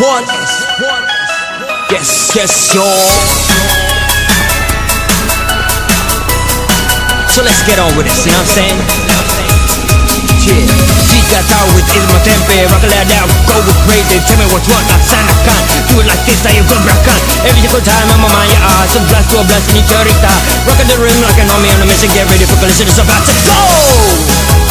one. Yes, yes, y'all. So let's get on with this, you know what I'm saying? Yeah. Chica tao with is my tempe Rock it down, go with crazy Tell me what's what, not sign I can't Do it like this, I am good can Every single time I'm on my ass A blast to a blast in each horita Rockin' the ring like an army on a mission Get ready for collision, it's about to go!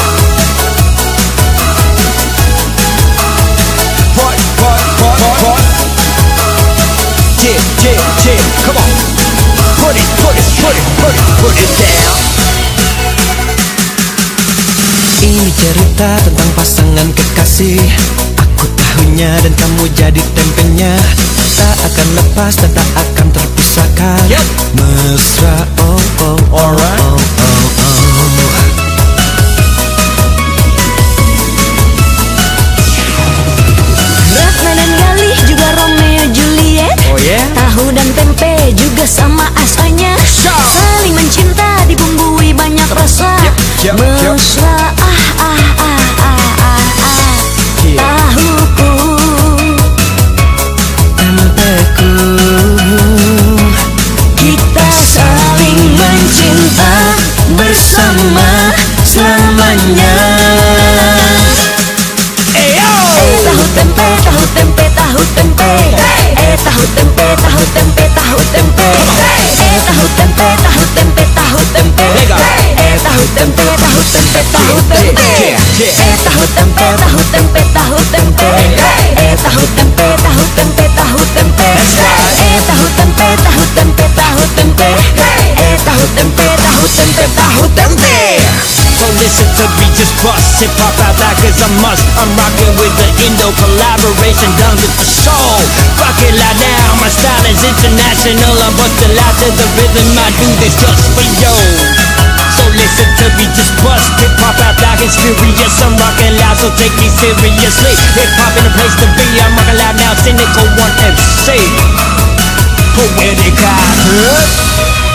Kekasih Aku tahunya dan kamu jadi tempenya Tak akan lepas dan tak akan terpisahkan Yep. Mesra oh oh oh Alright. Bersama selamanya Ayo! Eh tahu tempe, tahu tempe, tahu tempe Eh tahu tempe, tahu tempe, tahu tempe Eh tahu tempe, tahu tempe, tahu tempe. Eh tahu tempe, tahu tempe, tahu tempe. Eh tahu tempe, tahu tempe, tahu tempe Eh tahu tempe, tahu tempe, tahu tempe Eh tahu tempe, tahu tempe, tahu tempe listen to me, just bust Hip hop out that cause I must. I'm rocking with the Indo collaboration done with the soul. Rock it loud now, my style is international. I'm busting loud to the rhythm I do this just for you So listen to me, just bust Hip hop out like it's furious. I'm rocking loud, so take me seriously. Hip hop in a place to be I'm rocking loud now, cynical one MC Poetic huh?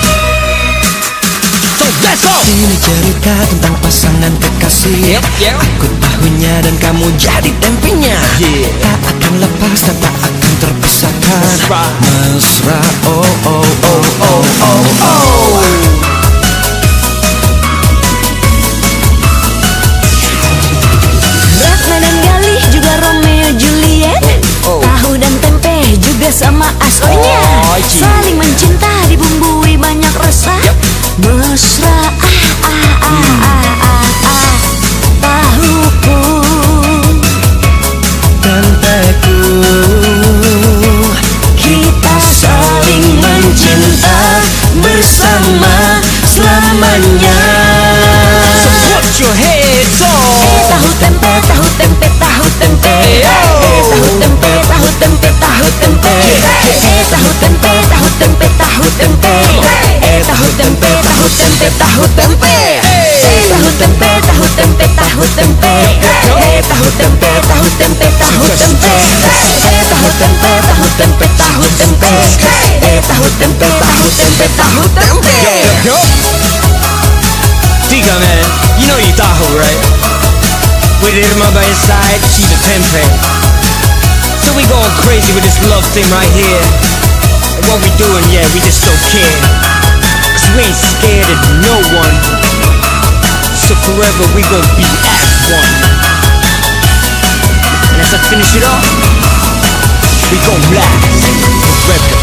Let's go! Ini cerita tentang pasangan kekasih Yep, yep. Aku tahunya dan kamu jadi tempenya Yeah. Tak akan lepas dan tak akan terpisahkan Mesra. Mesra oh oh oh oh oh oh Ratna dan Galih juga Romeo Juliet Oh, oh. Tahu dan tempe juga sama asonya Oh. Saling mencinta dibumbui banyak rasa Yep. Mesra ah ah ah ah ah ah Tahuku Tempeku Kita saling mencinta bersama selamanya Put your hands Eh tahu tempe, tahu tempe, tahu tempe Eh tahu tempe, tahu tempe, tahu tempe Eh tahu tempe, tahu tempe, tahu tempe Eh tahu tempe, tempe, tahu tempe Eh tahu tempe, tahu tempe, tahu tempe Eh tahu tempe, tahu tempe, tahu tempe Eh tahu tempe, tahu tempe, tahu tempe Eh tahu tempe, tahu tempe, tahu tempe Yo! Diga, man. You know you Tahoe, right? With Irma by your side, she's a tempe. So we going crazy with this love thing right here. And what we doing, yeah, we just don't care. We ain't scared of no one. So forever we gon' be as one. And as I finish it off, we gon' black.